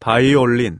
바이올린.